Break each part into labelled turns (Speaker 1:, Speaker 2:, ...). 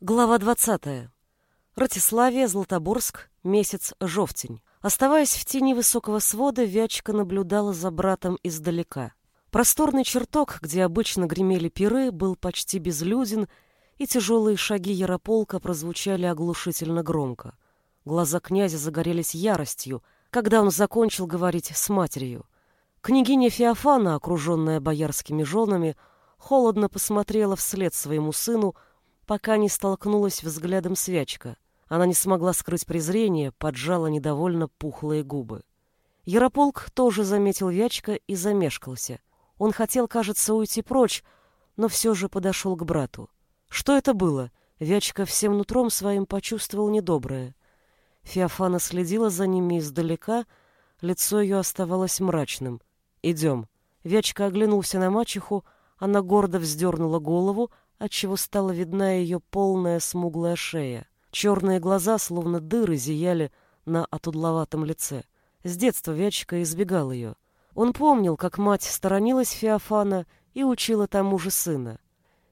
Speaker 1: Глава 20. Ратиславия, Златоборск, месяц Жовтень. Оставаясь в тени высокого свода, Вячка наблюдала за братом издалека. Просторный чертог, где обычно гремели пиры, был почти безлюден, и тяжелые шаги Ярополка прозвучали оглушительно громко. Глаза князя загорелись яростью, когда он закончил говорить с матерью. Княгиня Феофана, окруженная боярскими женами, холодно посмотрела вслед своему сыну, пока не столкнулась взглядом с Вячка. Она не смогла скрыть презрение, поджала недовольно пухлые губы. Ярополк тоже заметил Вячка и замешкался. Он хотел, кажется, уйти прочь, но все же подошел к брату. Что это было? Вячка всем нутром своим почувствовал недоброе. Феофана следила за ними издалека, лицо ее оставалось мрачным. «Идем». Вячка оглянулся на мачеху, она гордо вздернула голову, отчего стала видна ее полная смуглая шея. Черные глаза, словно дыры, зияли на отудловатом лице. С детства Вячка избегал ее. Он помнил, как мать сторонилась Феофана и учила тому же сына.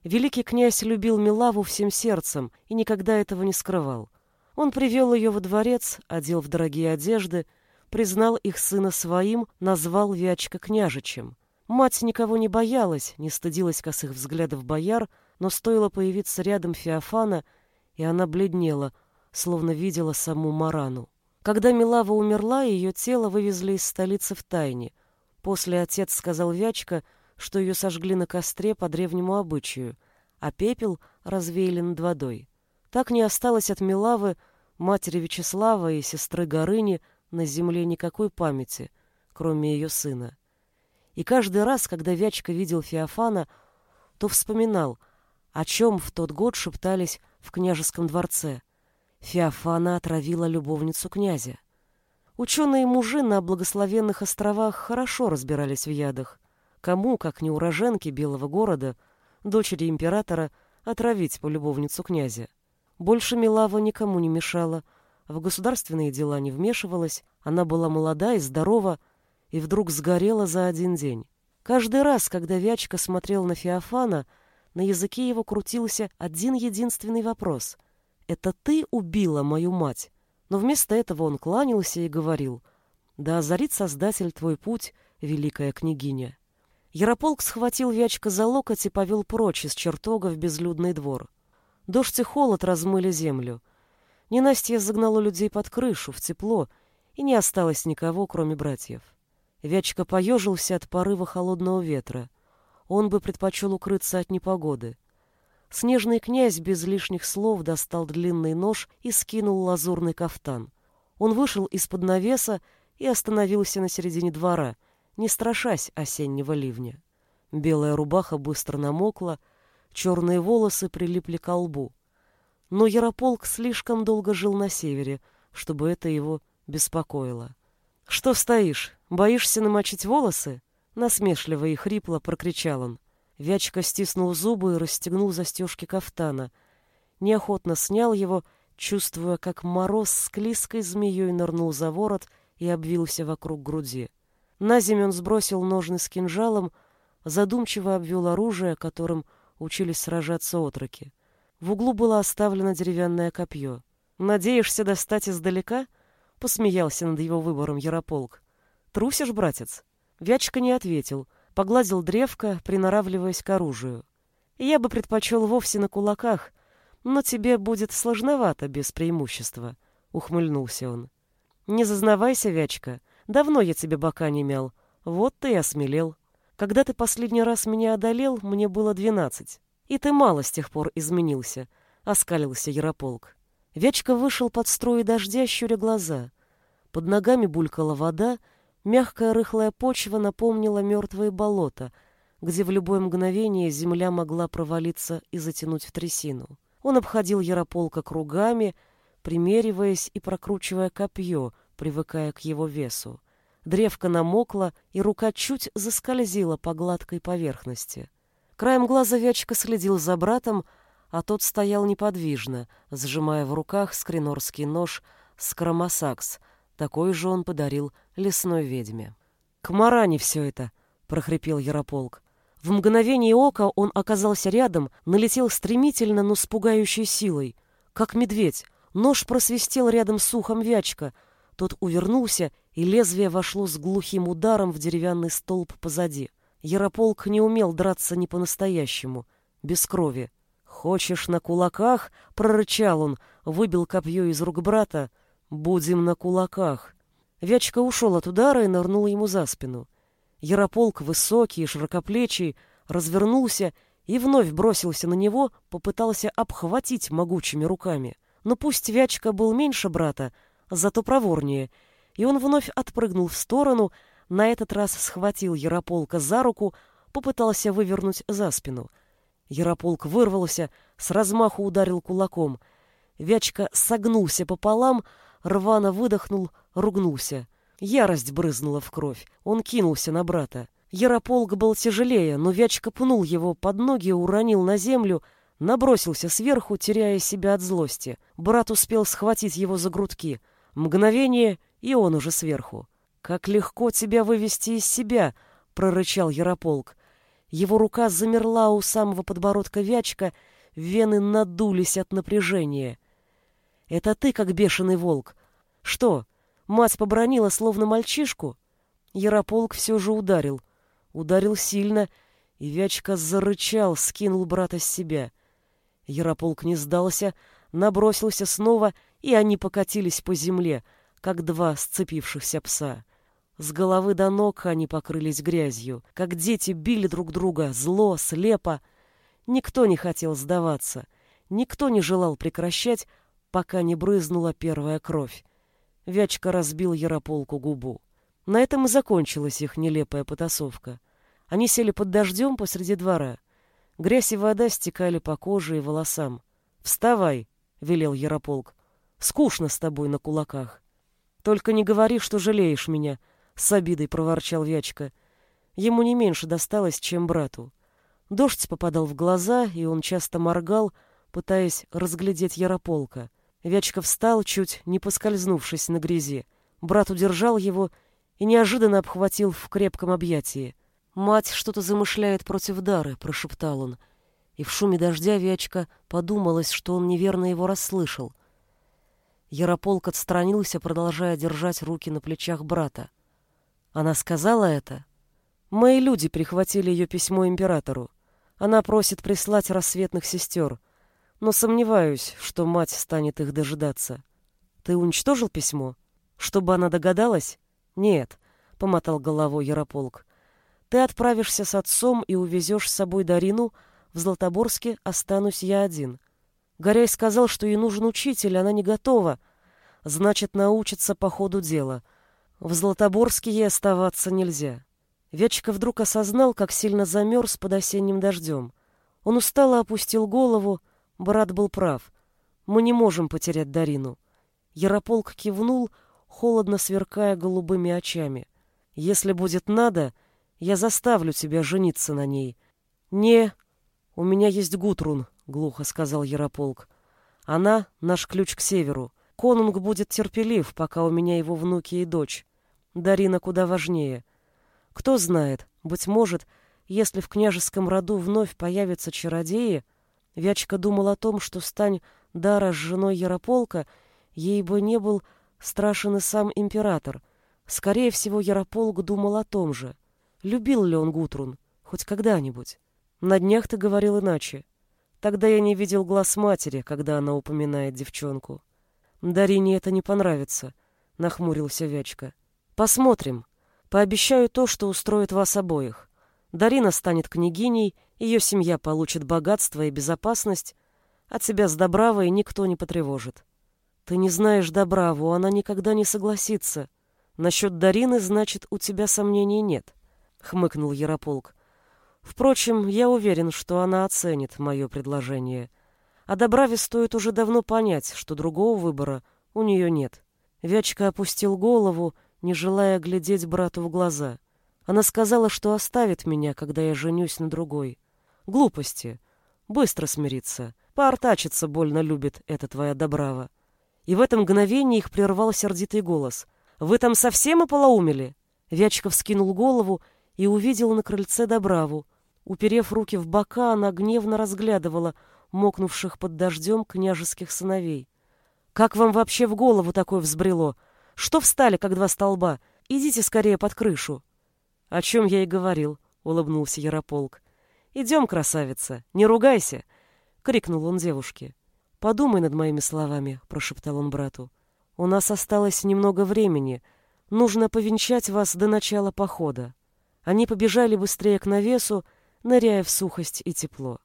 Speaker 1: Великий князь любил Милаву всем сердцем и никогда этого не скрывал. Он привел ее во дворец, одел в дорогие одежды, признал их сына своим, назвал Вячка княжичем. Мать никого не боялась, не стыдилась косых взглядов бояр, но стоило появиться рядом Феофана, и она бледнела, словно видела саму Марану. Когда Милава умерла, ее тело вывезли из столицы в тайне. После отец сказал Вячка, что ее сожгли на костре по древнему обычаю, а пепел развеяли над водой. Так не осталось от Милавы, матери Вячеслава и сестры Горыни, на земле никакой памяти, кроме ее сына. И каждый раз, когда Вячка видел Феофана, то вспоминал, о чем в тот год шептались в княжеском дворце. Феофана отравила любовницу князя. Ученые-мужи на благословенных островах хорошо разбирались в ядах. Кому, как не уроженке Белого города, дочери императора, отравить полюбовницу князя? Больше Милава никому не мешала, в государственные дела не вмешивалась, она была молода и здорова, и вдруг сгорела за один день. Каждый раз, когда Вячка смотрел на Феофана, на языке его крутился один единственный вопрос. «Это ты убила мою мать?» Но вместо этого он кланялся и говорил «Да озарит Создатель твой путь, великая княгиня». Ярополк схватил Вячка за локоть и повел прочь из чертога в безлюдный двор. Дождь и холод размыли землю. Ненастье загнало людей под крышу, в тепло, и не осталось никого, кроме братьев. Вячка поежился от порыва холодного ветра он бы предпочел укрыться от непогоды. Снежный князь без лишних слов достал длинный нож и скинул лазурный кафтан. Он вышел из-под навеса и остановился на середине двора, не страшась осеннего ливня. Белая рубаха быстро намокла, черные волосы прилипли к лбу. Но Ярополк слишком долго жил на севере, чтобы это его беспокоило. «Что стоишь? Боишься намочить волосы?» Насмешливо и хрипло прокричал он. Вячка стиснул зубы и расстегнул застежки кафтана. Неохотно снял его, чувствуя, как мороз с клизкой змеей нырнул за ворот и обвился вокруг груди. На землю он сбросил ножны с кинжалом, задумчиво обвел оружие, которым учились сражаться отроки. В углу было оставлено деревянное копье. «Надеешься достать издалека?» — посмеялся над его выбором Ярополк. «Трусишь, братец?» Вячка не ответил, погладил древко, приноравливаясь к оружию. Я бы предпочел вовсе на кулаках, но тебе будет сложновато без преимущества, — ухмыльнулся он. Не зазнавайся, Вячка, давно я тебе бока не мял, вот ты и осмелел. Когда ты последний раз меня одолел, мне было двенадцать. И ты мало с тех пор изменился, — оскалился Ярополк. Вячка вышел под струи дождя, щуря глаза. Под ногами булькала вода, — Мягкая рыхлая почва напомнила мертвые болота, где в любое мгновение земля могла провалиться и затянуть в трясину. Он обходил Ярополка кругами, примериваясь и прокручивая копье, привыкая к его весу. Древко намокло, и рука чуть заскользила по гладкой поверхности. Краем глаза Вячка следил за братом, а тот стоял неподвижно, сжимая в руках скринорский нож скромосакс — такой же он подарил лесной ведьме. «К Маране все это!» — прохрипел Ярополк. В мгновение ока он оказался рядом, налетел стремительно, но с пугающей силой. Как медведь. Нож просвистел рядом с ухом Вячка. Тот увернулся, и лезвие вошло с глухим ударом в деревянный столб позади. Ярополк не умел драться не по-настоящему, без крови. «Хочешь на кулаках?» — прорычал он, выбил копье из рук брата. «Будем на кулаках». Вячка ушел от удара и нырнул ему за спину. Ярополк, высокий и широкоплечий, развернулся и вновь бросился на него, попытался обхватить могучими руками. Но пусть Вячка был меньше брата, зато проворнее, и он вновь отпрыгнул в сторону, на этот раз схватил Ярополка за руку, попытался вывернуть за спину. Ярополк вырвался, с размаху ударил кулаком. Вячка согнулся пополам, рвано выдохнул, ругнулся. Ярость брызнула в кровь. Он кинулся на брата. Ярополк был тяжелее, но Вячка пнул его под ноги, уронил на землю, набросился сверху, теряя себя от злости. Брат успел схватить его за грудки. Мгновение, и он уже сверху. «Как легко тебя вывести из себя!» — прорычал Ярополк. Его рука замерла у самого подбородка Вячка, вены надулись от напряжения. «Это ты, как бешеный волк. Что, мать побронила, словно мальчишку?» Ярополк все же ударил. Ударил сильно, и Вячка зарычал, скинул брата с себя. Ярополк не сдался, набросился снова, и они покатились по земле, как два сцепившихся пса. С головы до ног они покрылись грязью, как дети били друг друга, зло, слепо. Никто не хотел сдаваться, никто не желал прекращать, пока не брызнула первая кровь. Вячка разбил Ярополку губу. На этом и закончилась их нелепая потасовка. Они сели под дождем посреди двора. Грязь и вода стекали по коже и волосам. «Вставай!» — велел Ярополк. «Скучно с тобой на кулаках. Только не говори, что жалеешь меня», — с обидой проворчал Вячка. Ему не меньше досталось, чем брату. Дождь попадал в глаза, и он часто моргал, пытаясь разглядеть Ярополка. Вячка встал, чуть не поскользнувшись на грязи. Брат удержал его и неожиданно обхватил в крепком объятии. «Мать что-то замышляет против Дары», — прошептал он. И в шуме дождя Вячка подумалось, что он неверно его расслышал. Ярополк отстранился, продолжая держать руки на плечах брата. Она сказала это? Мои люди прихватили ее письмо императору. Она просит прислать рассветных сестер, но сомневаюсь, что мать станет их дожидаться. Ты уничтожил письмо? Чтобы она догадалась? Нет, — помотал головой Ярополк. Ты отправишься с отцом и увезешь с собой Дарину. В Златоборске останусь я один. Горяй сказал, что ей нужен учитель, она не готова. Значит, научится по ходу дела. В Златоборске ей оставаться нельзя. Вячка вдруг осознал, как сильно замерз под осенним дождем. Он устало опустил голову. Брат был прав. Мы не можем потерять Дарину. Ярополк кивнул, холодно сверкая голубыми очами. Если будет надо, я заставлю тебя жениться на ней. Не, у меня есть Гутрун, глухо сказал Ярополк. Она наш ключ к северу. Конунг будет терпелив, пока у меня его внуки и дочь. Дарина куда важнее. Кто знает, быть может, если в княжеском роду вновь появятся чародеи, Вячка думал о том, что стань Дара с женой Ярополка, ей бы не был страшен и сам император. Скорее всего, Ярополк думал о том же — Любил ли он Гутрун? Хоть когда-нибудь? На днях ты говорил иначе. Тогда я не видел глаз матери, когда она упоминает девчонку. Дарине это не понравится, нахмурился Вячка. Посмотрим. Пообещаю то, что устроит вас обоих. Дарина станет княгиней, ее семья получит богатство и безопасность, а тебя с Добравой никто не потревожит. Ты не знаешь Добраву, она никогда не согласится. Насчет Дарины, значит, у тебя сомнений нет хмыкнул Ярополк. Впрочем, я уверен, что она оценит мое предложение. А Добраве стоит уже давно понять, что другого выбора у нее нет. Вячка опустил голову, не желая глядеть брату в глаза. Она сказала, что оставит меня, когда я женюсь на другой. Глупости. Быстро смириться. Поортачиться больно любит эта твоя Добрава. И в это мгновение их прервал сердитый голос. «Вы там совсем ополоумели?» Вячков скинул голову и увидел на крыльце Добраву. Уперев руки в бока, она гневно разглядывала мокнувших под дождем княжеских сыновей. «Как вам вообще в голову такое взбрело? Что встали, как два столба? Идите скорее под крышу!» «О чем я и говорил», — улыбнулся Ярополк. «Идем, красавица, не ругайся!» — крикнул он девушке. «Подумай над моими словами», — прошептал он брату. «У нас осталось немного времени. Нужно повенчать вас до начала похода». Они побежали быстрее к навесу, ныряя в сухость и тепло.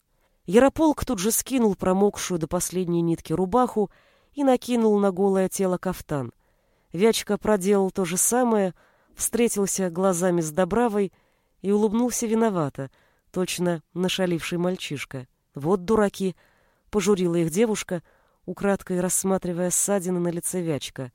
Speaker 1: Ярополк тут же скинул промокшую до последней нитки рубаху и накинул на голое тело кафтан. Вячка проделал то же самое, встретился глазами с Добравой и улыбнулся виновато, точно нашаливший мальчишка. «Вот дураки!» — пожурила их девушка, украдкой рассматривая ссадины на лице Вячка.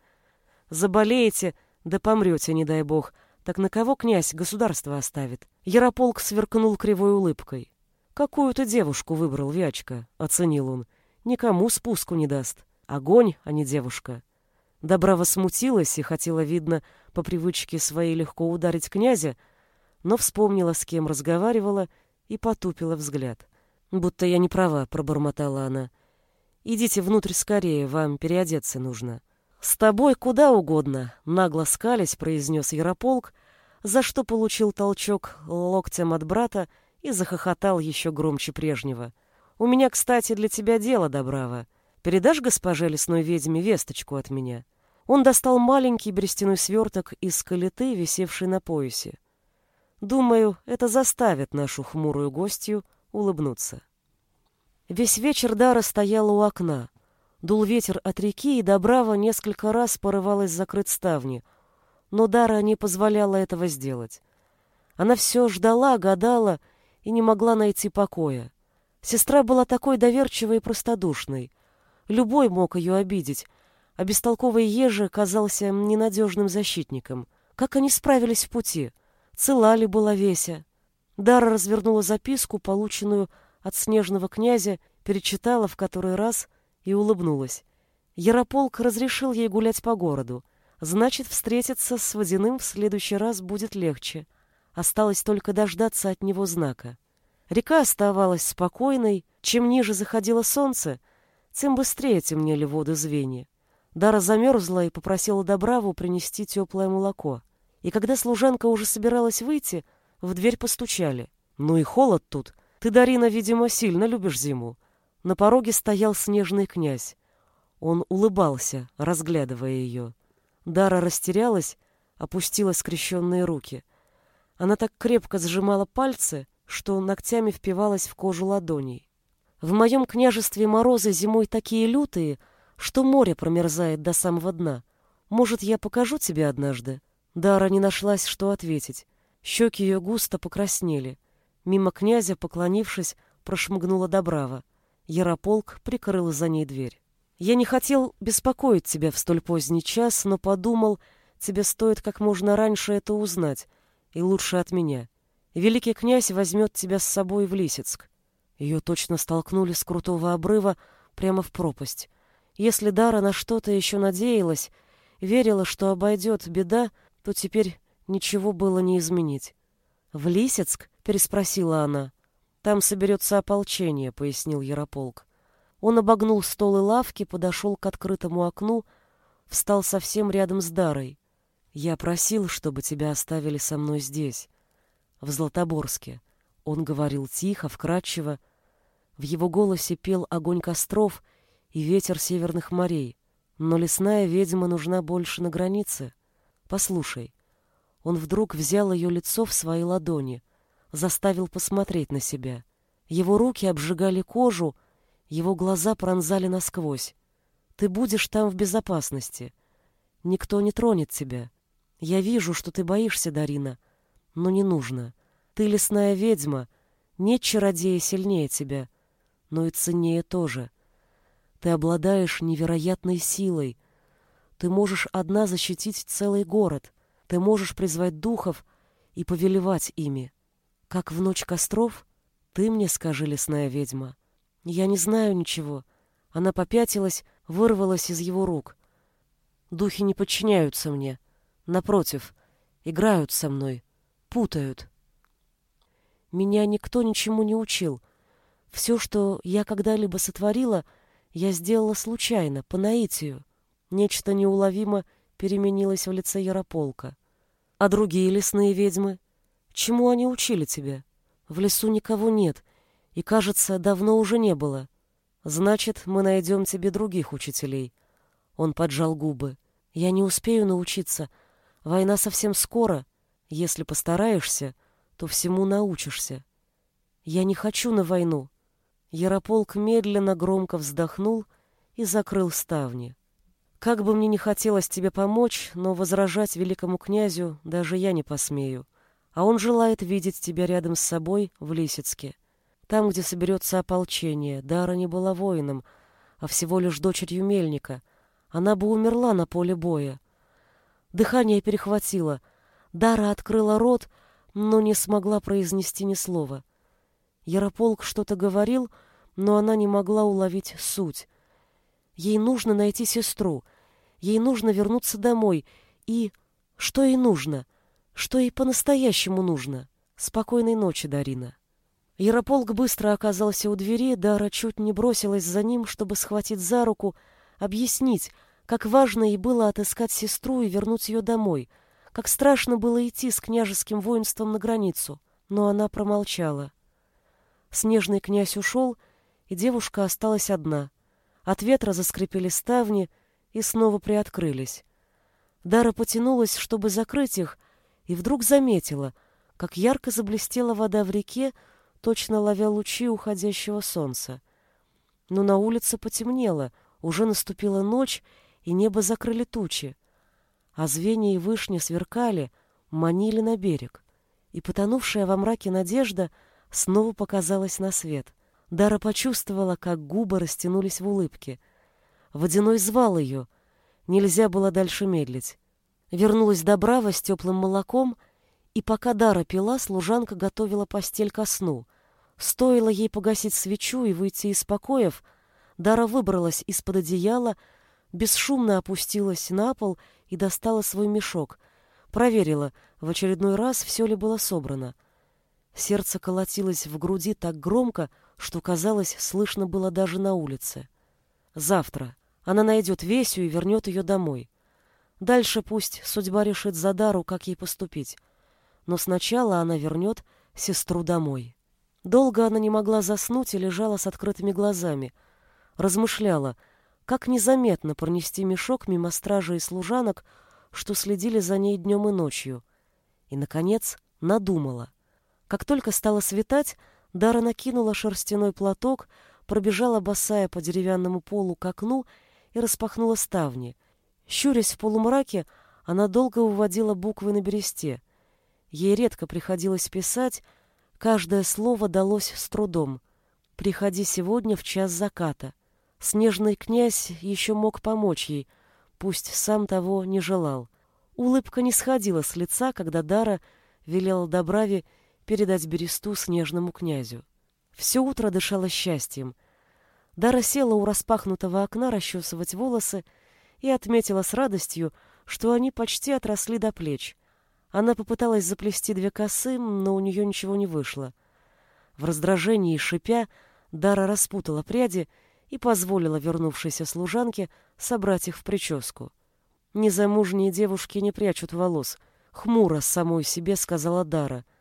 Speaker 1: «Заболеете, да помрете, не дай бог. Так на кого князь государство оставит?» Ярополк сверкнул кривой улыбкой. «Какую-то девушку выбрал Вячка», — оценил он. «Никому спуску не даст. Огонь, а не девушка». Добрава смутилась и хотела, видно, по привычке своей легко ударить князя, но вспомнила, с кем разговаривала, и потупила взгляд. «Будто я не права», — пробормотала она. «Идите внутрь скорее, вам переодеться нужно». «С тобой куда угодно», — нагло скались, произнес Ярополк, за что получил толчок локтем от брата и захохотал еще громче прежнего. «У меня, кстати, для тебя дело, Добрава. Передашь госпоже лесной ведьме весточку от меня?» Он достал маленький берестяной сверток из калиты, висевший на поясе. Думаю, это заставит нашу хмурую гостью улыбнуться. Весь вечер Дара стояла у окна. Дул ветер от реки, и Добрава несколько раз порывалась закрыть ставни, но Дара не позволяла этого сделать. Она все ждала, гадала и не могла найти покоя. Сестра была такой доверчивой и простодушной. Любой мог ее обидеть, а бестолковый Ежи казался ненадежным защитником. Как они справились в пути? Цела ли была Веся? Дара развернула записку, полученную от снежного князя, перечитала в который раз и улыбнулась. Ярополк разрешил ей гулять по городу. Значит, встретиться с Водяным в следующий раз будет легче. Осталось только дождаться от него знака. Река оставалась спокойной. Чем ниже заходило солнце, тем быстрее темнели воды звенья. Дара замерзла и попросила Добраву принести теплое молоко. И когда служанка уже собиралась выйти, в дверь постучали. «Ну и холод тут. Ты, Дарина, видимо, сильно любишь зиму». На пороге стоял снежный князь. Он улыбался, разглядывая ее. Дара растерялась, опустила скрещенные руки. Она так крепко сжимала пальцы, что ногтями впивалась в кожу ладоней. «В моем княжестве морозы зимой такие лютые», что море промерзает до самого дна. Может, я покажу тебе однажды?» Дара не нашлась, что ответить. Щеки ее густо покраснели. Мимо князя, поклонившись, прошмыгнула Добрава. Ярополк прикрыл за ней дверь. «Я не хотел беспокоить тебя в столь поздний час, но подумал, тебе стоит как можно раньше это узнать, и лучше от меня. Великий князь возьмет тебя с собой в Лисицк». Ее точно столкнули с крутого обрыва прямо в пропасть. Если Дара на что-то еще надеялась, верила, что обойдет беда, то теперь ничего было не изменить. «В Лисицк?» — переспросила она. «Там соберется ополчение», — пояснил Ярополк. Он обогнул стол и лавки, подошел к открытому окну, встал совсем рядом с Дарой. «Я просил, чтобы тебя оставили со мной здесь, в Златоборске». Он говорил тихо, вкрадчиво. В его голосе пел огонь костров — и ветер северных морей, но лесная ведьма нужна больше на границе. Послушай. Он вдруг взял ее лицо в свои ладони, заставил посмотреть на себя. Его руки обжигали кожу, его глаза пронзали насквозь. Ты будешь там в безопасности. Никто не тронет тебя. Я вижу, что ты боишься, Дарина, но не нужно. Ты лесная ведьма, нет чародея сильнее тебя, но и ценнее тоже. Ты обладаешь невероятной силой. Ты можешь одна защитить целый город. Ты можешь призвать духов и повелевать ими. Как в ночь костров? Ты мне скажи, лесная ведьма. Я не знаю ничего. Она попятилась, вырвалась из его рук. Духи не подчиняются мне. Напротив, играют со мной, путают. Меня никто ничему не учил. Все, что я когда-либо сотворила, я сделала случайно, по наитию. Нечто неуловимо переменилось в лице Ярополка. А другие лесные ведьмы? Чему они учили тебя? В лесу никого нет, и, кажется, давно уже не было. Значит, мы найдем тебе других учителей. Он поджал губы. Я не успею научиться. Война совсем скоро. Если постараешься, то всему научишься. Я не хочу на войну. Ярополк медленно громко вздохнул и закрыл ставни. Как бы мне ни хотелось тебе помочь, но возражать великому князю даже я не посмею. А он желает видеть тебя рядом с собой в Лисицке. Там, где соберется ополчение, Дара не была воином, а всего лишь дочерью мельника. Она бы умерла на поле боя. Дыхание перехватило. Дара открыла рот, но не смогла произнести ни слова. Ярополк что-то говорил, но она не могла уловить суть. Ей нужно найти сестру. Ей нужно вернуться домой. И... Что ей нужно? Что ей по-настоящему нужно? Спокойной ночи, Дарина. Ярополк быстро оказался у двери, Дара чуть не бросилась за ним, чтобы схватить за руку, объяснить, как важно ей было отыскать сестру и вернуть ее домой, как страшно было идти с княжеским воинством на границу. Но она промолчала. Снежный князь ушел, и девушка осталась одна. От ветра заскрипели ставни и снова приоткрылись. Дара потянулась, чтобы закрыть их, и вдруг заметила, как ярко заблестела вода в реке, точно ловя лучи уходящего солнца. Но на улице потемнело, уже наступила ночь, и небо закрыли тучи. А звенья и вышни сверкали, манили на берег. И потонувшая во мраке надежда снова показалась на свет. Дара почувствовала, как губы растянулись в улыбке. Водяной звал ее. Нельзя было дальше медлить. Вернулась Добрава с теплым молоком, и пока Дара пила, служанка готовила постель ко сну. Стоило ей погасить свечу и выйти из покоев, Дара выбралась из-под одеяла, бесшумно опустилась на пол и достала свой мешок. Проверила, в очередной раз все ли было собрано. Сердце колотилось в груди так громко, что, казалось, слышно было даже на улице. Завтра она найдет Весю и вернет ее домой. Дальше пусть судьба решит за Дару, как ей поступить. Но сначала она вернет сестру домой. Долго она не могла заснуть и лежала с открытыми глазами. Размышляла, как незаметно пронести мешок мимо стражи и служанок, что следили за ней днем и ночью. И, наконец, надумала. Как только стало светать, Дара накинула шерстяной платок, пробежала босая по деревянному полу к окну и распахнула ставни. Щурясь в полумраке, она долго выводила буквы на бересте. Ей редко приходилось писать, каждое слово далось с трудом. «Приходи сегодня в час заката». Снежный князь еще мог помочь ей, пусть сам того не желал. Улыбка не сходила с лица, когда Дара велела Добраве передать бересту снежному князю. Все утро дышала счастьем. Дара села у распахнутого окна расчесывать волосы и отметила с радостью, что они почти отросли до плеч. Она попыталась заплести две косы, но у нее ничего не вышло. В раздражении шипя Дара распутала пряди и позволила вернувшейся служанке собрать их в прическу. Незамужние девушки не прячут волос, хмуро самой себе сказала Дара —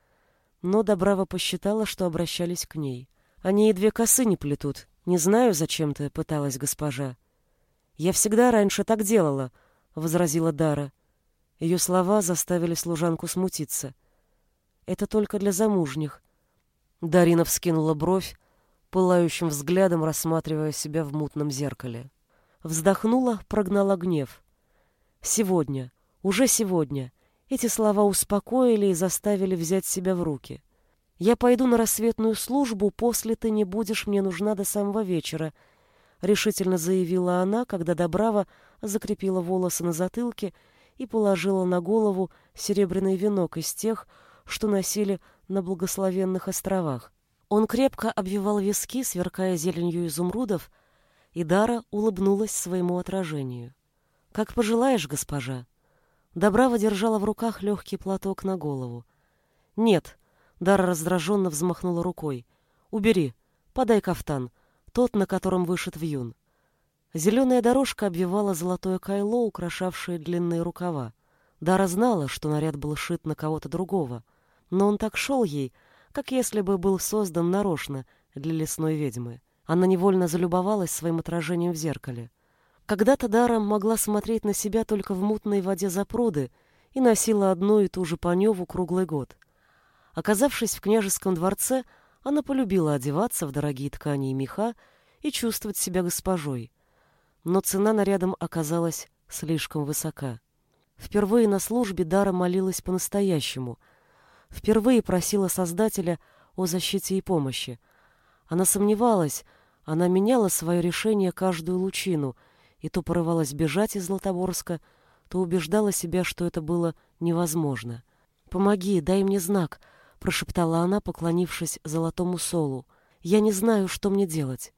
Speaker 1: но Добрава посчитала, что обращались к ней. Они и две косы не плетут. Не знаю, зачем ты пыталась, госпожа. Я всегда раньше так делала, возразила Дара. Ее слова заставили служанку смутиться. Это только для замужних. Дарина вскинула бровь, пылающим взглядом рассматривая себя в мутном зеркале. Вздохнула, прогнала гнев. Сегодня, уже сегодня, эти слова успокоили и заставили взять себя в руки. «Я пойду на рассветную службу, после ты не будешь мне нужна до самого вечера», — решительно заявила она, когда Добрава закрепила волосы на затылке и положила на голову серебряный венок из тех, что носили на благословенных островах. Он крепко обвивал виски, сверкая зеленью изумрудов, и Дара улыбнулась своему отражению. «Как пожелаешь, госпожа». Добрава держала в руках легкий платок на голову. «Нет, Дара раздраженно взмахнула рукой. «Убери, подай кафтан, тот, на котором вышит вьюн». Зеленая дорожка обвивала золотое кайло, украшавшее длинные рукава. Дара знала, что наряд был шит на кого-то другого, но он так шел ей, как если бы был создан нарочно для лесной ведьмы. Она невольно залюбовалась своим отражением в зеркале. Когда-то Дара могла смотреть на себя только в мутной воде запруды и носила одну и ту же паневу круглый год. Оказавшись в княжеском дворце, она полюбила одеваться в дорогие ткани и меха и чувствовать себя госпожой. Но цена нарядам оказалась слишком высока. Впервые на службе Дара молилась по-настоящему. Впервые просила Создателя о защите и помощи. Она сомневалась, она меняла свое решение каждую лучину и то порывалась бежать из Златоборска, то убеждала себя, что это было невозможно. «Помоги, дай мне знак», — прошептала она, поклонившись золотому солу. «Я не знаю, что мне делать».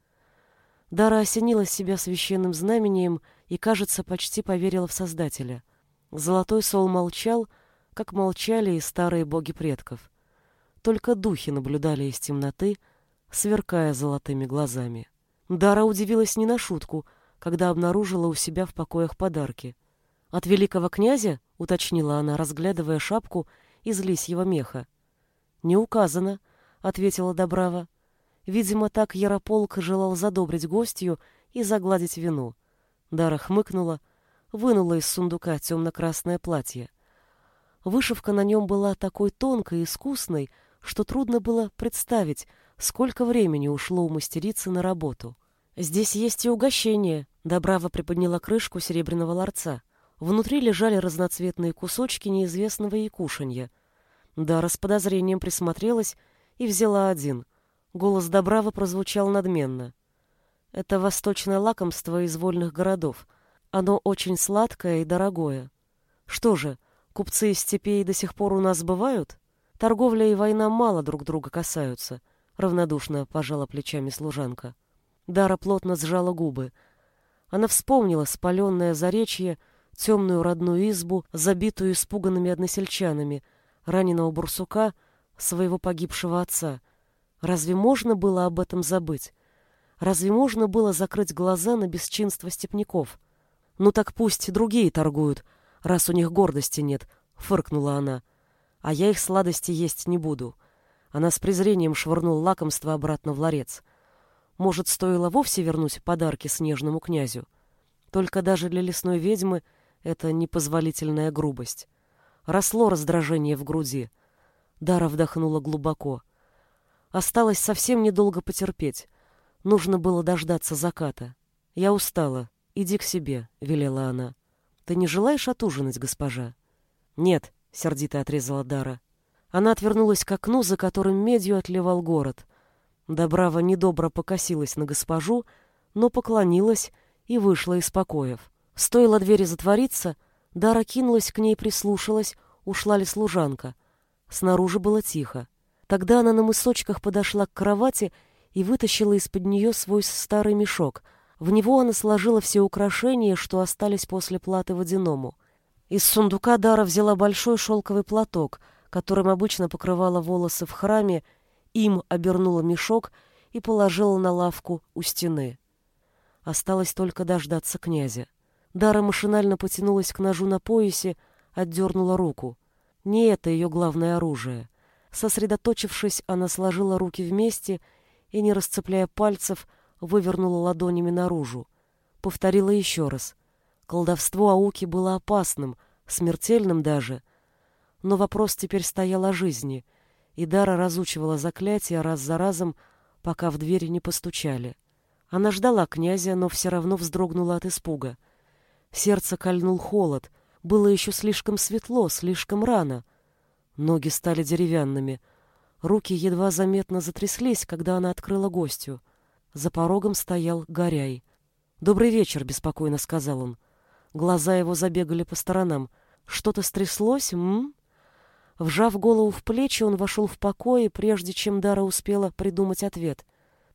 Speaker 1: Дара осенила себя священным знамением и, кажется, почти поверила в Создателя. Золотой сол молчал, как молчали и старые боги предков. Только духи наблюдали из темноты, сверкая золотыми глазами. Дара удивилась не на шутку, когда обнаружила у себя в покоях подарки. «От великого князя?» — уточнила она, разглядывая шапку из лисьего меха. «Не указано», — ответила Добрава. Видимо, так Ярополк желал задобрить гостью и загладить вину. Дара хмыкнула, вынула из сундука темно-красное платье. Вышивка на нем была такой тонкой и искусной, что трудно было представить, сколько времени ушло у мастерицы на работу. «Здесь есть и угощение», — Добрава приподняла крышку серебряного ларца. Внутри лежали разноцветные кусочки неизвестного якушанья. Дара с подозрением присмотрелась и взяла один. Голос Добрава прозвучал надменно. «Это восточное лакомство из вольных городов», оно очень сладкое и дорогое. Что же, купцы из степей до сих пор у нас бывают? Торговля и война мало друг друга касаются, равнодушно пожала плечами служанка. Дара плотно сжала губы. Она вспомнила спаленное заречье, темную родную избу, забитую испуганными односельчанами, раненого бурсука, своего погибшего отца. Разве можно было об этом забыть? Разве можно было закрыть глаза на бесчинство степняков? «Ну так пусть другие торгуют, раз у них гордости нет», — фыркнула она. «А я их сладости есть не буду». Она с презрением швырнула лакомство обратно в ларец. Может, стоило вовсе вернуть подарки снежному князю? Только даже для лесной ведьмы это непозволительная грубость. Росло раздражение в груди. Дара вдохнула глубоко. Осталось совсем недолго потерпеть. Нужно было дождаться заката. Я устала. «Иди к себе», — велела она. «Ты не желаешь отужинать, госпожа?» «Нет», — сердито отрезала Дара. Она отвернулась к окну, за которым медью отливал город. Добрава недобро покосилась на госпожу, но поклонилась и вышла из покоев. Стоило двери затвориться, Дара кинулась к ней, прислушалась, ушла ли служанка. Снаружи было тихо. Тогда она на мысочках подошла к кровати и вытащила из-под нее свой старый мешок — в него она сложила все украшения, что остались после платы водяному. Из сундука Дара взяла большой шелковый платок, которым обычно покрывала волосы в храме, им обернула мешок и положила на лавку у стены. Осталось только дождаться князя. Дара машинально потянулась к ножу на поясе, отдернула руку. Не это ее главное оружие. Сосредоточившись, она сложила руки вместе и, не расцепляя пальцев, вывернула ладонями наружу. Повторила еще раз. Колдовство Ауки было опасным, смертельным даже. Но вопрос теперь стоял о жизни, и Дара разучивала заклятия раз за разом, пока в двери не постучали. Она ждала князя, но все равно вздрогнула от испуга. Сердце кольнул холод. Было еще слишком светло, слишком рано. Ноги стали деревянными. Руки едва заметно затряслись, когда она открыла гостю. За порогом стоял Горяй. «Добрый вечер», — беспокойно сказал он. Глаза его забегали по сторонам. «Что-то стряслось, м?» Вжав голову в плечи, он вошел в покой, прежде чем Дара успела придумать ответ.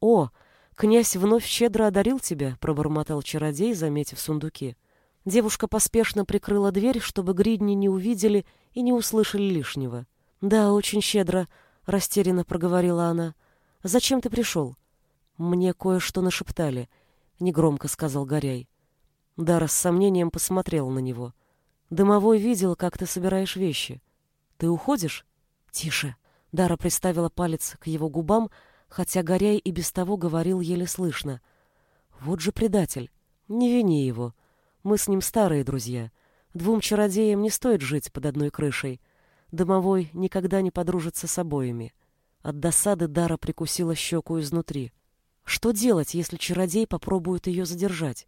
Speaker 1: «О, князь вновь щедро одарил тебя», — пробормотал чародей, заметив сундуки. Девушка поспешно прикрыла дверь, чтобы гридни не увидели и не услышали лишнего. «Да, очень щедро», —— растерянно проговорила она. «Зачем ты пришел?» «Мне кое-что нашептали», — негромко сказал Горяй. Дара с сомнением посмотрела на него. «Дымовой видел, как ты собираешь вещи. Ты уходишь?» «Тише!» Дара приставила палец к его губам, хотя Горяй и без того говорил еле слышно. «Вот же предатель! Не вини его. Мы с ним старые друзья. Двум чародеям не стоит жить под одной крышей. Домовой никогда не подружится с обоими». От досады Дара прикусила щеку изнутри. Что делать, если чародей попробует ее задержать?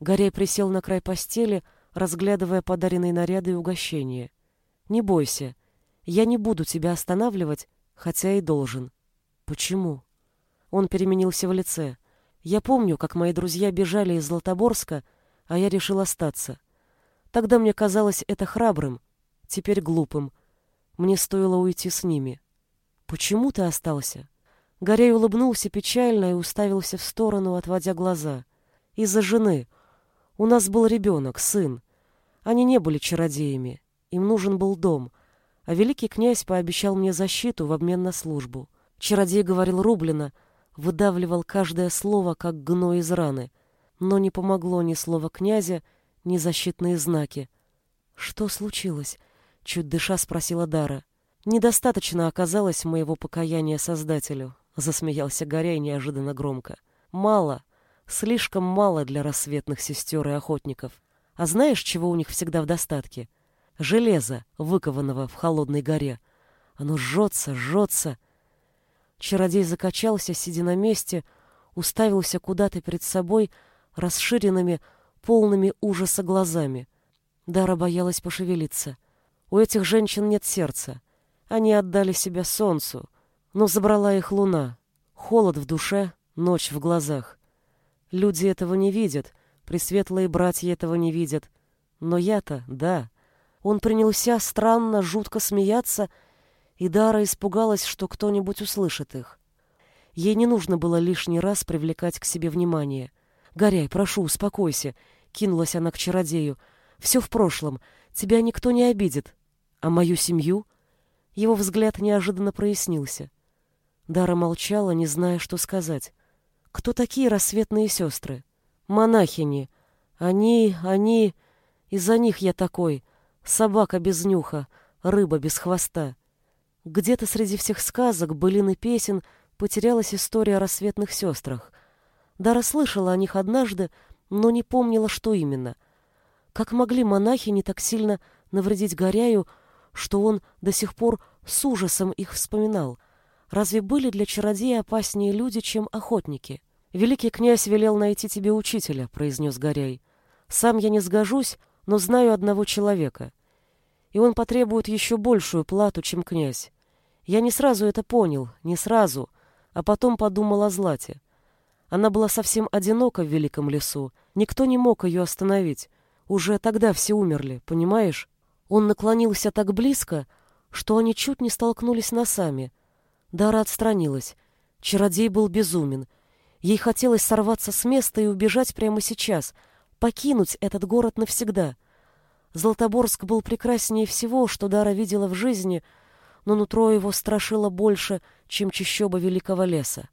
Speaker 1: Горей присел на край постели, разглядывая подаренные наряды и угощения. «Не бойся, я не буду тебя останавливать, хотя и должен». «Почему?» Он переменился в лице. «Я помню, как мои друзья бежали из Златоборска, а я решил остаться. Тогда мне казалось это храбрым, теперь глупым. Мне стоило уйти с ними. Почему ты остался?» Горей улыбнулся печально и уставился в сторону, отводя глаза. «Из-за жены. У нас был ребенок, сын. Они не были чародеями. Им нужен был дом. А великий князь пообещал мне защиту в обмен на службу. Чародей говорил рублено, выдавливал каждое слово, как гной из раны. Но не помогло ни слова князя, ни защитные знаки. «Что случилось?» — чуть дыша спросила Дара. «Недостаточно оказалось моего покаяния Создателю. — засмеялся Горяй неожиданно громко. «Мало, слишком мало для рассветных сестер и охотников. А знаешь, чего у них всегда в достатке? Железо, выкованного в холодной горе. Оно жжется, жжется». Чародей закачался, сидя на месте, уставился куда-то перед собой расширенными, полными ужаса глазами. Дара боялась пошевелиться. У этих женщин нет сердца. Они отдали себя солнцу, но забрала их луна. Холод в душе, ночь в глазах. Люди этого не видят, пресветлые братья этого не видят. Но я-то, да. Он принялся странно, жутко смеяться, и Дара испугалась, что кто-нибудь услышит их. Ей не нужно было лишний раз привлекать к себе внимание. «Горяй, прошу, успокойся», — кинулась она к чародею. «Все в прошлом, тебя никто не обидит. А мою семью?» Его взгляд неожиданно прояснился. Дара молчала, не зная, что сказать. Кто такие рассветные сестры? Монахини. Они, они... Из-за них я такой. Собака без нюха, рыба без хвоста. Где-то среди всех сказок, былин и песен потерялась история о рассветных сестрах. Дара слышала о них однажды, но не помнила, что именно. Как могли монахини так сильно навредить Горяю, что он до сих пор с ужасом их вспоминал — Разве были для чародея опаснее люди, чем охотники? Великий князь велел найти тебе учителя, произнес Горяй. Сам я не сгожусь, но знаю одного человека. И он потребует еще большую плату, чем князь. Я не сразу это понял, не сразу, а потом подумал о Злате. Она была совсем одинока в великом лесу, никто не мог ее остановить. Уже тогда все умерли, понимаешь? Он наклонился так близко, что они чуть не столкнулись носами — Дара отстранилась. Чародей был безумен. Ей хотелось сорваться с места и убежать прямо сейчас, покинуть этот город навсегда. Златоборск был прекраснее всего, что Дара видела в жизни, но нутро его страшило больше, чем чащоба великого леса.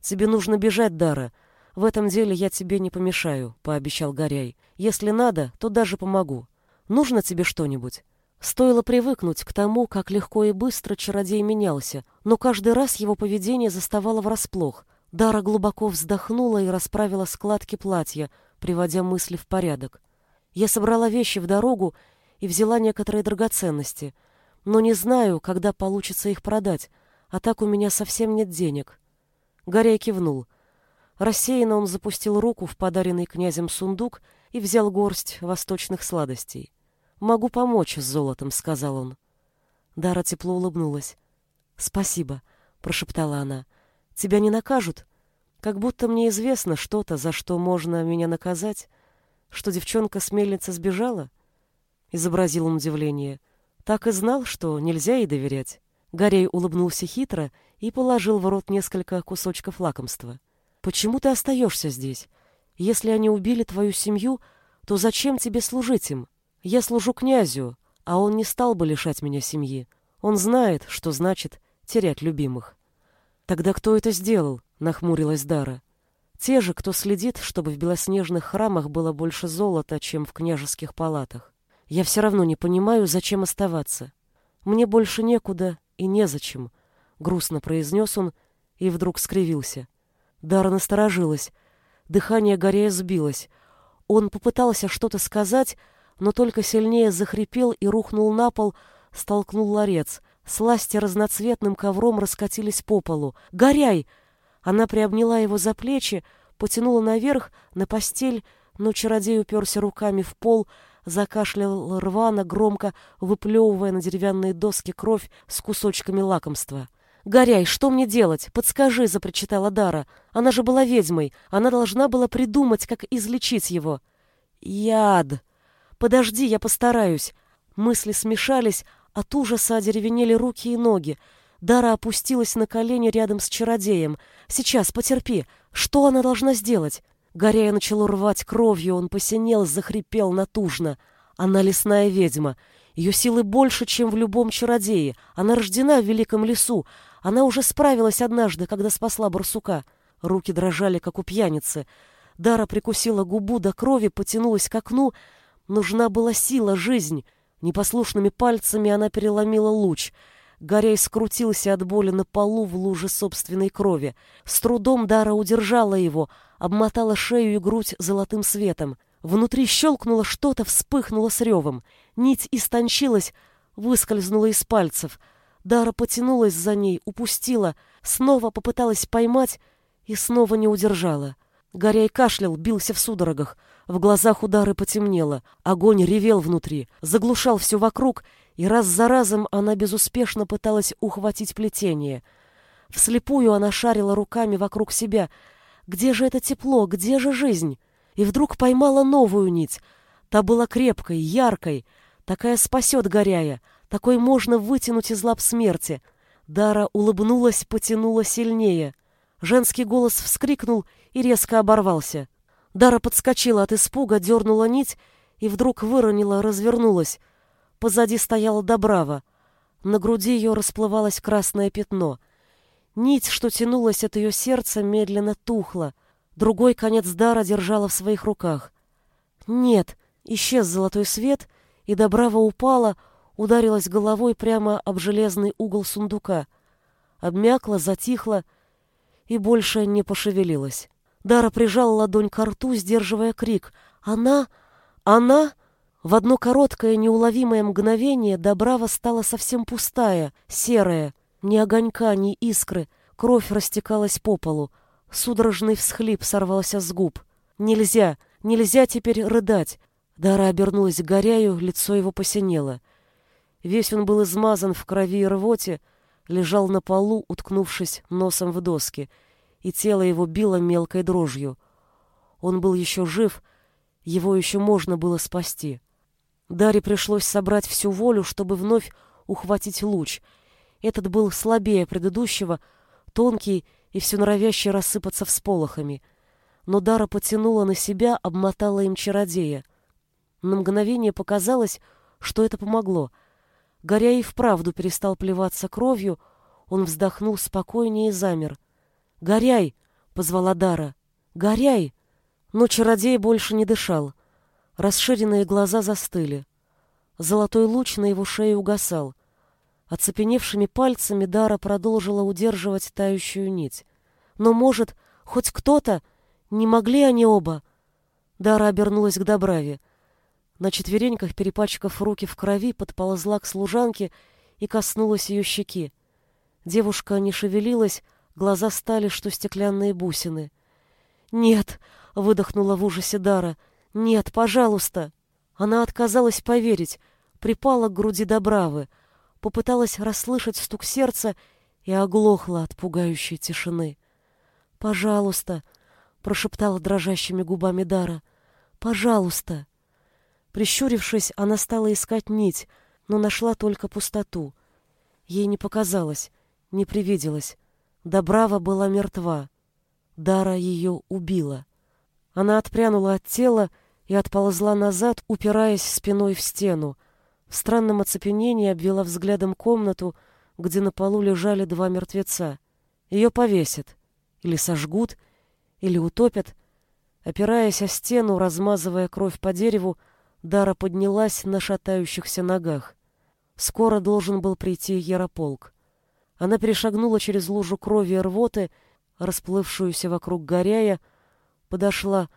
Speaker 1: «Тебе нужно бежать, Дара. В этом деле я тебе не помешаю», — пообещал Горяй. «Если надо, то даже помогу. Нужно тебе что-нибудь?» Стоило привыкнуть к тому, как легко и быстро чародей менялся, но каждый раз его поведение заставало врасплох. Дара глубоко вздохнула и расправила складки платья, приводя мысли в порядок. Я собрала вещи в дорогу и взяла некоторые драгоценности, но не знаю, когда получится их продать, а так у меня совсем нет денег. Горяй кивнул. Рассеянно он запустил руку в подаренный князем сундук и взял горсть восточных сладостей. «Могу помочь с золотом», — сказал он. Дара тепло улыбнулась. «Спасибо», — прошептала она. «Тебя не накажут? Как будто мне известно что-то, за что можно меня наказать. Что девчонка с мельницы сбежала?» Изобразил он удивление. «Так и знал, что нельзя ей доверять». Горей улыбнулся хитро и положил в рот несколько кусочков лакомства. «Почему ты остаешься здесь? Если они убили твою семью, то зачем тебе служить им?» Я служу князю, а он не стал бы лишать меня семьи. Он знает, что значит терять любимых. Тогда кто это сделал? Нахмурилась Дара. Те же, кто следит, чтобы в белоснежных храмах было больше золота, чем в княжеских палатах. Я все равно не понимаю, зачем оставаться. Мне больше некуда и незачем, грустно произнес он и вдруг скривился. Дара насторожилась. Дыхание Горея сбилось. Он попытался что-то сказать, но только сильнее захрипел и рухнул на пол, столкнул ларец. Сласти разноцветным ковром раскатились по полу. «Горяй!» Она приобняла его за плечи, потянула наверх, на постель, но чародей уперся руками в пол, закашлял рвано, громко выплевывая на деревянные доски кровь с кусочками лакомства. «Горяй, что мне делать? Подскажи!» — запричитала Дара. «Она же была ведьмой. Она должна была придумать, как излечить его». «Яд!» «Подожди, я постараюсь». Мысли смешались, от ужаса одеревенели руки и ноги. Дара опустилась на колени рядом с чародеем. «Сейчас, потерпи. Что она должна сделать?» Горяя начало рвать кровью, он посинел, захрипел натужно. Она лесная ведьма. Ее силы больше, чем в любом чародее. Она рождена в великом лесу. Она уже справилась однажды, когда спасла барсука. Руки дрожали, как у пьяницы. Дара прикусила губу до крови, потянулась к окну. Нужна была сила, жизнь. Непослушными пальцами она переломила луч — Горей скрутился от боли на полу в луже собственной крови. С трудом Дара удержала его, обмотала шею и грудь золотым светом. Внутри щелкнуло что-то, вспыхнуло с ревом. Нить истончилась, выскользнула из пальцев. Дара потянулась за ней, упустила, снова попыталась поймать и снова не удержала. Горяй кашлял, бился в судорогах. В глазах удары потемнело. Огонь ревел внутри, заглушал все вокруг и раз за разом она безуспешно пыталась ухватить плетение. Вслепую она шарила руками вокруг себя. Где же это тепло, где же жизнь? И вдруг поймала новую нить. Та была крепкой, яркой, такая спасет горяя, такой можно вытянуть из лап смерти. Дара улыбнулась, потянула сильнее. Женский голос вскрикнул и резко оборвался. Дара подскочила от испуга, дернула нить и вдруг выронила, развернулась. Позади стояла Добрава. На груди ее расплывалось красное пятно. Нить, что тянулась от ее сердца, медленно тухла. Другой конец дара держала в своих руках. Нет, исчез золотой свет, и Добрава упала, ударилась головой прямо об железный угол сундука. Обмякла, затихла и больше не пошевелилась. Дара прижала ладонь к рту, сдерживая крик. «Она! Она!» В одно короткое неуловимое мгновение Добрава стала совсем пустая, серая, ни огонька, ни искры, кровь растекалась по полу, судорожный всхлип сорвался с губ. Нельзя, нельзя теперь рыдать. Дара обернулась к Горяю, лицо его посинело. Весь он был измазан в крови и рвоте, лежал на полу, уткнувшись носом в доски, и тело его било мелкой дрожью. Он был еще жив, его еще можно было спасти. Даре пришлось собрать всю волю, чтобы вновь ухватить луч. Этот был слабее предыдущего, тонкий и все норовящий рассыпаться всполохами. Но Дара потянула на себя, обмотала им чародея. На мгновение показалось, что это помогло. Горя и вправду перестал плеваться кровью, он вздохнул спокойнее и замер. «Горяй!» — позвала Дара. «Горяй!» Но чародей больше не дышал. Расширенные глаза застыли. Золотой луч на его шее угасал. Оцепеневшими пальцами Дара продолжила удерживать тающую нить. Но, может, хоть кто-то... Не могли они оба? Дара обернулась к Добраве. На четвереньках, перепачкав руки в крови, подползла к служанке и коснулась ее щеки. Девушка не шевелилась, глаза стали, что стеклянные бусины. «Нет!» — выдохнула в ужасе Дара — «Нет, пожалуйста!» Она отказалась поверить, припала к груди Добравы, попыталась расслышать стук сердца и оглохла от пугающей тишины. «Пожалуйста!» — прошептала дрожащими губами Дара. «Пожалуйста!» Прищурившись, она стала искать нить, но нашла только пустоту. Ей не показалось, не привиделось. Добрава была мертва. Дара ее убила. Она отпрянула от тела и отползла назад, упираясь спиной в стену. В странном оцепенении обвела взглядом комнату, где на полу лежали два мертвеца. Ее повесят, или сожгут, или утопят. Опираясь о стену, размазывая кровь по дереву, Дара поднялась на шатающихся ногах. Скоро должен был прийти Ярополк. Она перешагнула через лужу крови и рвоты, расплывшуюся вокруг горяя, подошла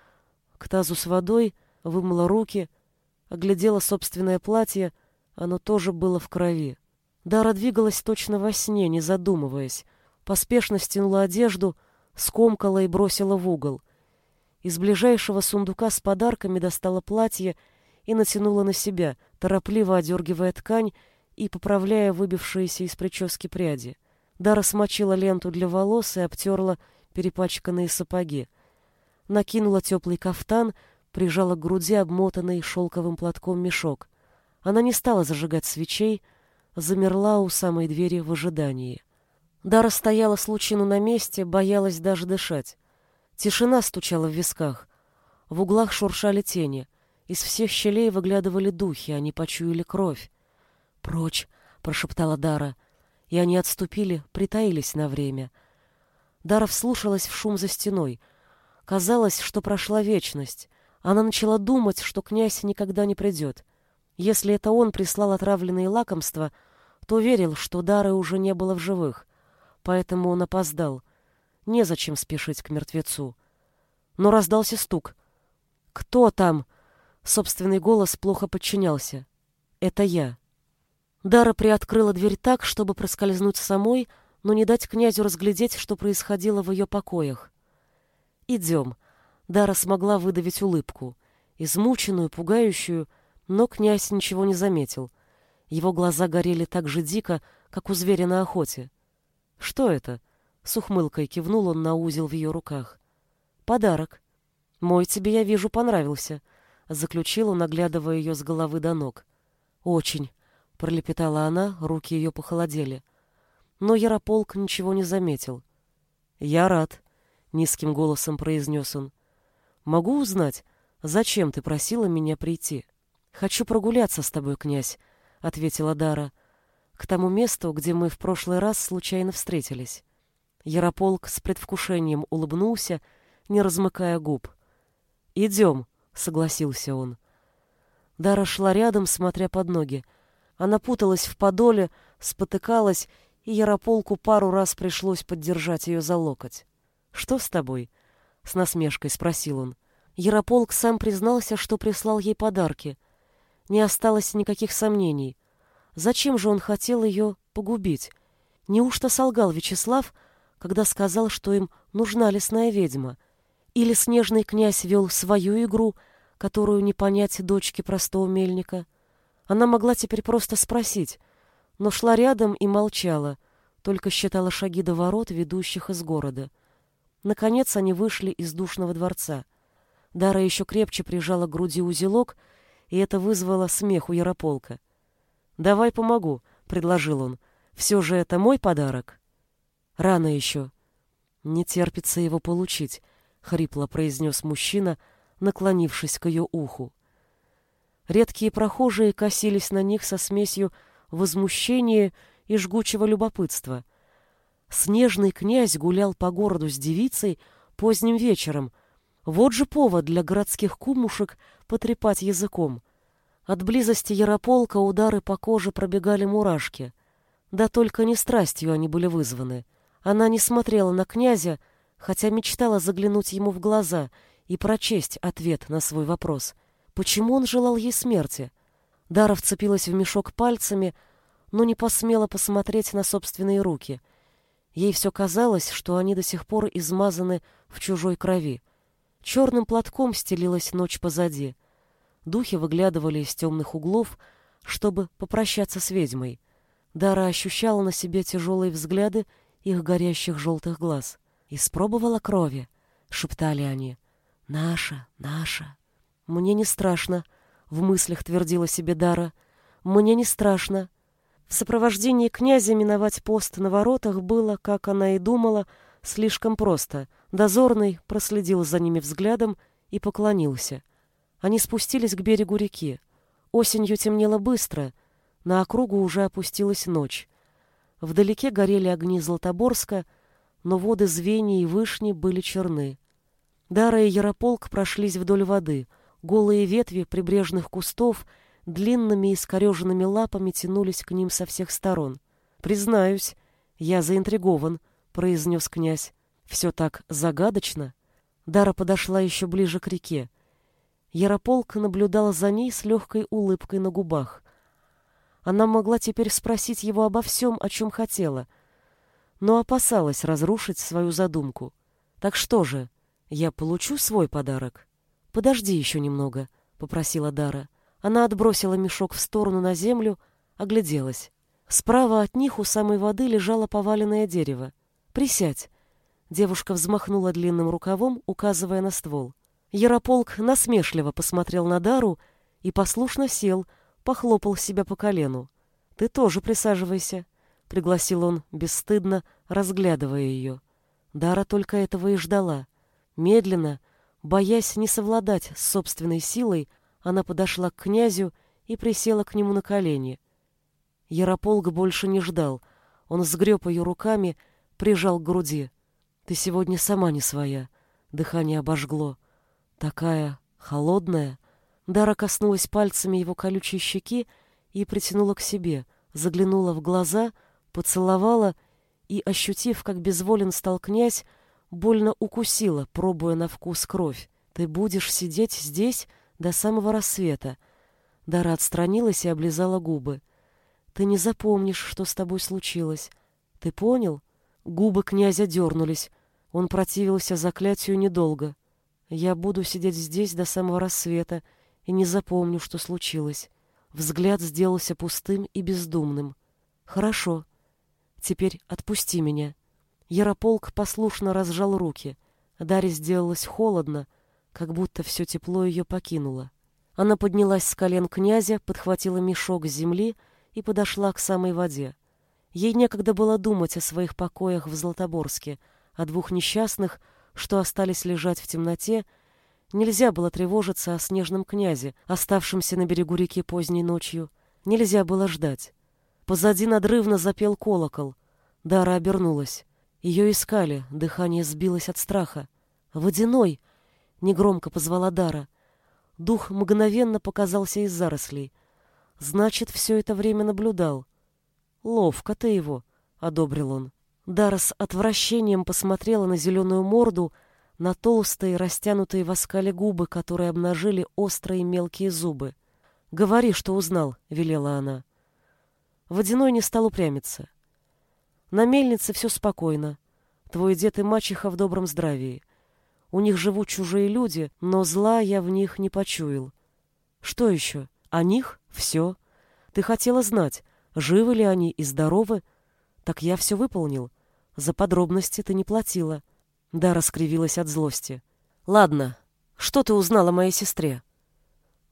Speaker 1: к тазу с водой, вымыла руки, оглядела собственное платье, оно тоже было в крови. Дара двигалась точно во сне, не задумываясь, поспешно стянула одежду, скомкала и бросила в угол. Из ближайшего сундука с подарками достала платье и натянула на себя, торопливо одергивая ткань и поправляя выбившиеся из прически пряди. Дара смочила ленту для волос и обтерла перепачканные сапоги. Накинула теплый кафтан, прижала к груди обмотанный шелковым платком мешок. Она не стала зажигать свечей, замерла у самой двери в ожидании. Дара стояла с лучину на месте, боялась даже дышать. Тишина стучала в висках. В углах шуршали тени. Из всех щелей выглядывали духи, они почуяли кровь. «Прочь!» — прошептала Дара. И они отступили, притаились на время. Дара вслушалась в шум за стеной. Казалось, что прошла вечность. Она начала думать, что князь никогда не придет. Если это он прислал отравленные лакомства, то верил, что Дары уже не было в живых. Поэтому он опоздал. Незачем спешить к мертвецу. Но раздался стук. «Кто там?» Собственный голос плохо подчинялся. «Это я». Дара приоткрыла дверь так, чтобы проскользнуть самой, но не дать князю разглядеть, что происходило в ее покоях. «Идем». Дара смогла выдавить улыбку. Измученную, пугающую, но князь ничего не заметил. Его глаза горели так же дико, как у зверя на охоте. «Что это?» — с ухмылкой кивнул он на узел в ее руках. «Подарок. Мой тебе, я вижу, понравился», — заключил он, оглядывая ее с головы до ног. «Очень», пролепетала она, руки ее похолодели. Но Ярополк ничего не заметил. «Я рад», — низким голосом произнес он. «Могу узнать, зачем ты просила меня прийти?» «Хочу прогуляться с тобой, князь», — ответила Дара, — «к тому месту, где мы в прошлый раз случайно встретились». Ярополк с предвкушением улыбнулся, не размыкая губ. «Идем», — согласился он. Дара шла рядом, смотря под ноги. Она путалась в подоле, спотыкалась, и Ярополку пару раз пришлось поддержать ее за локоть. «Что с тобой?» — с насмешкой спросил он. Ярополк сам признался, что прислал ей подарки. Не осталось никаких сомнений. Зачем же он хотел ее погубить? Неужто солгал Вячеслав, когда сказал, что им нужна лесная ведьма? Или снежный князь вел свою игру, которую не понять дочке простого мельника? Она могла теперь просто спросить, но шла рядом и молчала, только считала шаги до ворот, ведущих из города. Наконец они вышли из душного дворца. Дара еще крепче прижала к груди узелок, и это вызвало смех у Ярополка. «Давай помогу», — предложил он. «Все же это мой подарок». «Рано еще». «Не терпится его получить», — хрипло произнес мужчина, наклонившись к ее уху. Редкие прохожие косились на них со смесью возмущения и жгучего любопытства. Снежный князь гулял по городу с девицей поздним вечером. Вот же повод для городских кумушек потрепать языком. От близости Ярополка удары по коже пробегали мурашки. Да только не страстью они были вызваны. Она не смотрела на князя, хотя мечтала заглянуть ему в глаза и прочесть ответ на свой вопрос — Почему он желал ей смерти? Дара вцепилась в мешок пальцами, но не посмела посмотреть на собственные руки. Ей все казалось, что они до сих пор измазаны в чужой крови. Черным платком стелилась ночь позади. Духи выглядывали из темных углов, чтобы попрощаться с ведьмой. Дара ощущала на себе тяжелые взгляды их горящих желтых глаз. «Испробовала крови?» — шептали они. «Наша, наша». «Мне не страшно», — в мыслях твердила себе Дара. «Мне не страшно». В сопровождении князя миновать пост на воротах было, как она и думала, слишком просто. Дозорный проследил за ними взглядом и поклонился. Они спустились к берегу реки. Осенью темнело быстро, на округу уже опустилась ночь. Вдалеке горели огни Златоборска, но воды Звенья и Вышни были черны. Дара и Ярополк прошлись вдоль воды. Голые ветви прибрежных кустов длинными и скореженными лапами тянулись к ним со всех сторон. «Признаюсь, я заинтригован», — произнес князь. «Все так загадочно». Дара подошла еще ближе к реке. Ярополк наблюдала за ней с легкой улыбкой на губах. Она могла теперь спросить его обо всем, о чем хотела, но опасалась разрушить свою задумку. «Так что же, я получу свой подарок?» «Подожди еще немного», — попросила Дара. Она отбросила мешок в сторону на землю, огляделась. Справа от них у самой воды лежало поваленное дерево. «Присядь». Девушка взмахнула длинным рукавом, указывая на ствол. Ярополк насмешливо посмотрел на Дару и послушно сел, похлопал себя по колену. «Ты тоже присаживайся», — пригласил он, бесстыдно разглядывая ее. Дара только этого и ждала. Медленно, боясь не совладать с собственной силой, она подошла к князю и присела к нему на колени. Ярополк больше не ждал. Он сгреб ее руками, прижал к груди. «Ты сегодня сама не своя». Дыхание обожгло. «Такая холодная». Дара коснулась пальцами его колючей щеки и притянула к себе, заглянула в глаза, поцеловала и, ощутив, как безволен стал князь, больно укусила, пробуя на вкус кровь. «Ты будешь сидеть здесь до самого рассвета». Дара отстранилась и облизала губы. «Ты не запомнишь, что с тобой случилось. Ты понял?» Губы князя дернулись. Он противился заклятию недолго. «Я буду сидеть здесь до самого рассвета и не запомню, что случилось». Взгляд сделался пустым и бездумным. «Хорошо. Теперь отпусти меня». Ярополк послушно разжал руки. Даре сделалось холодно, как будто все тепло ее покинуло. Она поднялась с колен князя, подхватила мешок с земли и подошла к самой воде. Ей некогда было думать о своих покоях в Златоборске, о двух несчастных, что остались лежать в темноте. Нельзя было тревожиться о снежном князе, оставшемся на берегу реки поздней ночью. Нельзя было ждать. Позади надрывно запел колокол. Дара обернулась. Ее искали, дыхание сбилось от страха. «Водяной!» — негромко позвала Дара. Дух мгновенно показался из зарослей. Значит, все это время наблюдал. «Ловко ты его», — одобрил он. Дара с отвращением посмотрела на зеленую морду, на толстые, растянутые в оскале губы, которые обнажили острые мелкие зубы. «Говори, что узнал», — велела она. Водяной не стал упрямиться. «На мельнице все спокойно. Твой дед и мачеха в добром здравии. У них живут чужие люди, но зла я в них не почуял. Что еще? О них? Все. Ты хотела знать, Живы ли они и здоровы? Так я все выполнил. За подробности ты не платила. Да, раскривилась от злости. Ладно, что ты узнала о моей сестре?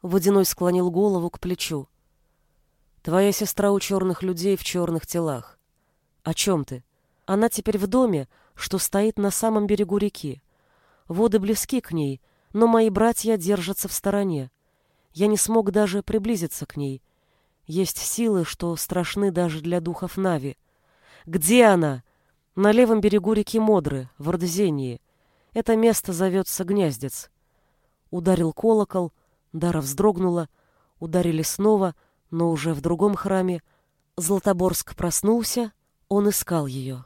Speaker 1: Водяной склонил голову к плечу. Твоя сестра у черных людей в черных телах. О чем ты? Она теперь в доме, что стоит на самом берегу реки. Воды близки к ней, но мои братья держатся в стороне. Я не смог даже приблизиться к ней, есть силы, что страшны даже для духов Нави. Где она? На левом берегу реки Модры, в Ордзении. Это место зовется Гнездец. Ударил колокол, Дара вздрогнула, ударили снова, но уже в другом храме. Златоборск проснулся, он искал ее.